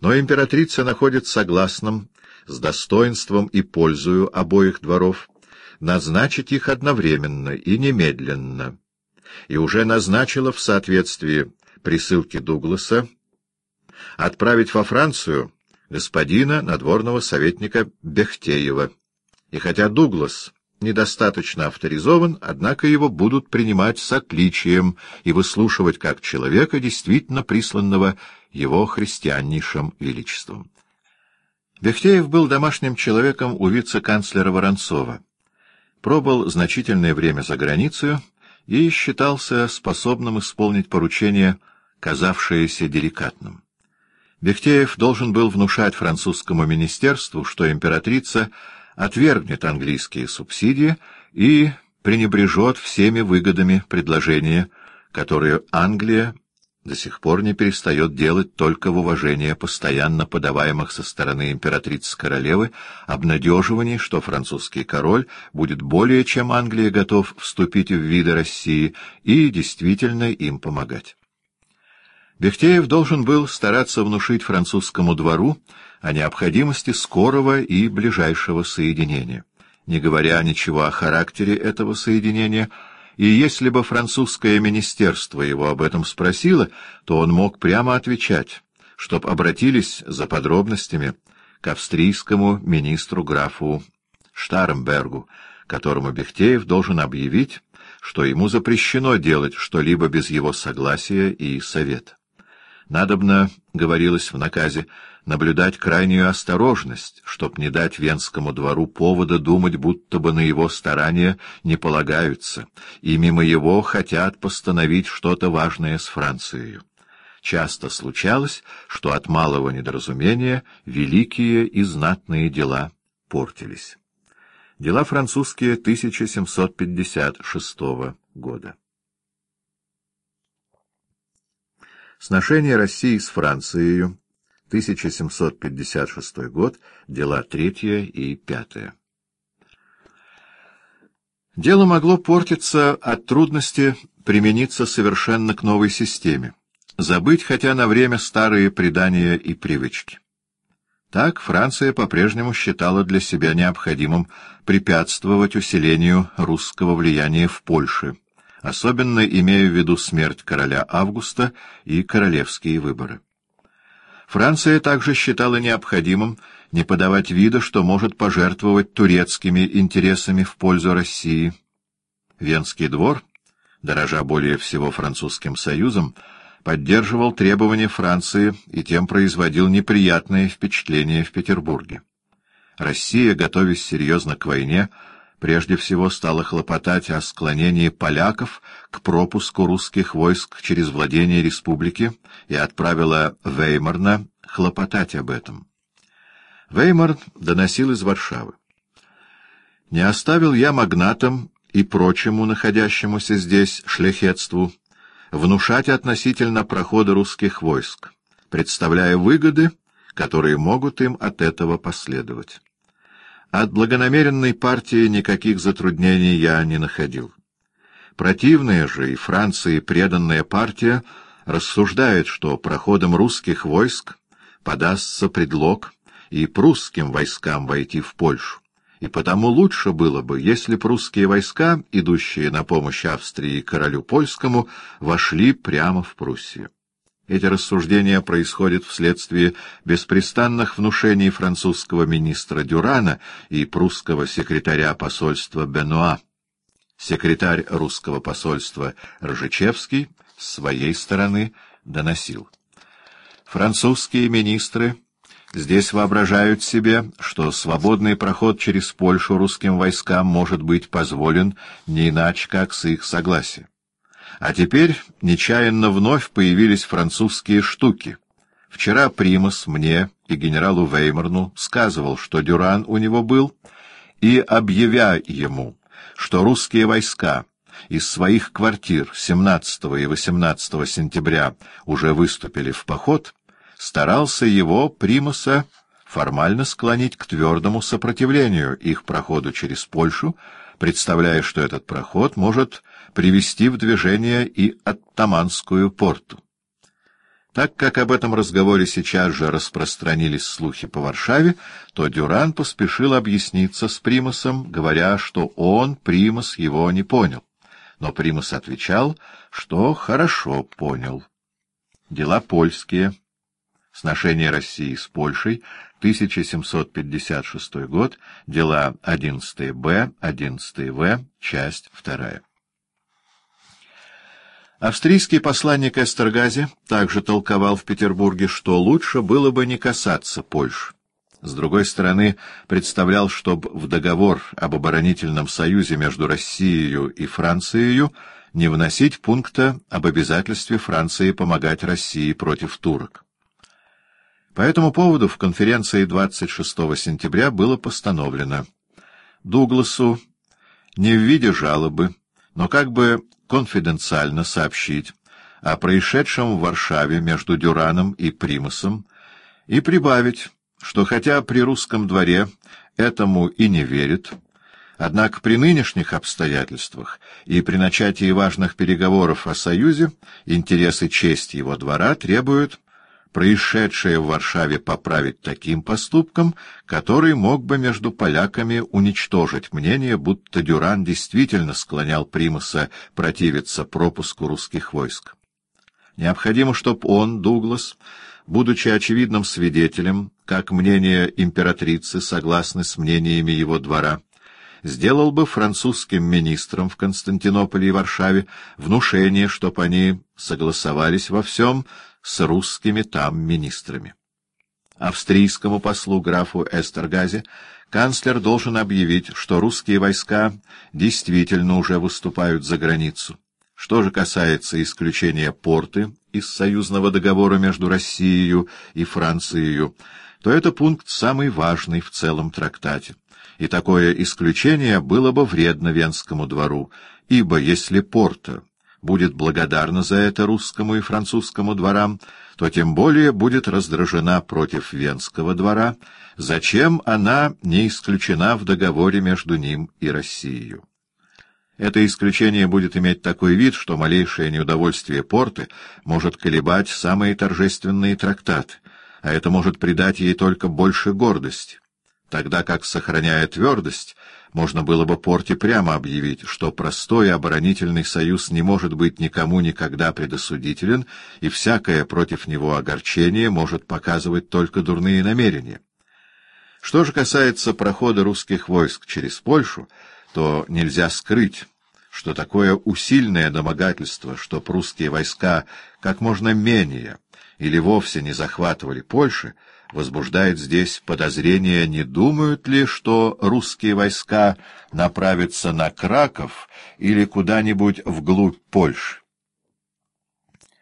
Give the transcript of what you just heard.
Но императрица находит согласным, с достоинством и пользою обоих дворов, назначить их одновременно и немедленно, и уже назначила в соответствии присылки Дугласа отправить во Францию господина надворного советника Бехтеева. И хотя Дуглас недостаточно авторизован, однако его будут принимать с отличием и выслушивать как человека, действительно присланного его христианнейшим величеством. Бехтеев был домашним человеком у вице-канцлера Воронцова, пробыл значительное время за границей и считался способным исполнить поручение, казавшееся деликатным. Бехтеев должен был внушать французскому министерству, что императрица отвергнет английские субсидии и пренебрежет всеми выгодами предложения, которые Англия до сих пор не перестает делать только в уважение постоянно подаваемых со стороны императрицы-королевы обнадеживаний, что французский король будет более чем Англия готов вступить в виды России и действительно им помогать. Бехтеев должен был стараться внушить французскому двору о необходимости скорого и ближайшего соединения. Не говоря ничего о характере этого соединения, и если бы французское министерство его об этом спросило, то он мог прямо отвечать, чтоб обратились за подробностями к австрийскому министру графу Штармбергу, которому Бехтеев должен объявить, что ему запрещено делать что-либо без его согласия и совета. Надобно, говорилось в наказе, наблюдать крайнюю осторожность, чтоб не дать Венскому двору повода думать, будто бы на его старания не полагаются, и мимо его хотят постановить что-то важное с Францией. Часто случалось, что от малого недоразумения великие и знатные дела портились. Дела французские 1756 года. Сношение России с Францией, 1756 год, дела третье и пятое. Дело могло портиться от трудности примениться совершенно к новой системе, забыть хотя на время старые предания и привычки. Так Франция по-прежнему считала для себя необходимым препятствовать усилению русского влияния в Польше, особенно имея в виду смерть короля Августа и королевские выборы. Франция также считала необходимым не подавать вида, что может пожертвовать турецкими интересами в пользу России. Венский двор, дорожа более всего французским союзом, поддерживал требования Франции и тем производил неприятное впечатление в Петербурге. Россия, готовясь серьезно к войне, прежде всего стала хлопотать о склонении поляков к пропуску русских войск через владение республики и отправила Веймарна хлопотать об этом. Веймар доносил из Варшавы. «Не оставил я магнатам и прочему находящемуся здесь шляхетству внушать относительно прохода русских войск, представляя выгоды, которые могут им от этого последовать». От благонамеренной партии никаких затруднений я не находил. Противная же и Франции преданная партия рассуждает, что проходом русских войск подастся предлог и прусским войскам войти в Польшу, и потому лучше было бы, если прусские войска, идущие на помощь Австрии и королю польскому, вошли прямо в Пруссию. Эти рассуждения происходят вследствие беспрестанных внушений французского министра Дюрана и прусского секретаря посольства Бенуа. Секретарь русского посольства Ржичевский с своей стороны доносил. Французские министры здесь воображают себе, что свободный проход через Польшу русским войскам может быть позволен не иначе, как с их согласия. А теперь нечаянно вновь появились французские штуки. Вчера Примас мне и генералу Веймарну сказывал, что Дюран у него был, и, объявя ему, что русские войска из своих квартир 17 и 18 сентября уже выступили в поход, старался его, Примаса, формально склонить к твердому сопротивлению их проходу через Польшу, представляя, что этот проход может привести в движение и Оттаманскую порту. Так как об этом разговоре сейчас же распространились слухи по Варшаве, то Дюран поспешил объясниться с Примасом, говоря, что он, Примас, его не понял. Но Примас отвечал, что хорошо понял. Дела польские. Сношение России с Польшей, 1756 год, дела 11Б, 11В, часть 2. Австрийский посланник Эстергази также толковал в Петербурге, что лучше было бы не касаться Польши. С другой стороны, представлял, чтобы в договор об оборонительном союзе между Россией и Францией не вносить пункта об обязательстве Франции помогать России против турок. По этому поводу в конференции 26 сентября было постановлено Дугласу не в виде жалобы, но как бы конфиденциально сообщить о происшедшем в Варшаве между Дюраном и Примусом и прибавить, что хотя при русском дворе этому и не верит, однако при нынешних обстоятельствах и при начатии важных переговоров о союзе интересы честь его двора требуют происшедшее в Варшаве поправить таким поступком, который мог бы между поляками уничтожить мнение, будто Дюран действительно склонял Примуса противиться пропуску русских войск. Необходимо, чтобы он, Дуглас, будучи очевидным свидетелем, как мнение императрицы согласны с мнениями его двора, сделал бы французским министрам в Константинополе и Варшаве внушение, чтоб они согласовались во всем с русскими там министрами. Австрийскому послу графу Эстергазе канцлер должен объявить, что русские войска действительно уже выступают за границу. Что же касается исключения порты из союзного договора между Россией и Францией, то это пункт самый важный в целом трактате. И такое исключение было бы вредно Венскому двору, ибо если порта будет благодарна за это русскому и французскому дворам, то тем более будет раздражена против Венского двора, зачем она не исключена в договоре между ним и Россией. Это исключение будет иметь такой вид, что малейшее неудовольствие порты может колебать самые торжественные трактаты, а это может придать ей только больше гордости, тогда как, сохраняя твердость, можно было бы Порте прямо объявить, что простой оборонительный союз не может быть никому никогда предосудителен, и всякое против него огорчение может показывать только дурные намерения. Что же касается прохода русских войск через Польшу, то нельзя скрыть, что такое усильное домогательство, что прусские войска как можно менее или вовсе не захватывали Польши, возбуждает здесь подозрение, не думают ли, что русские войска направятся на Краков или куда-нибудь вглубь Польши.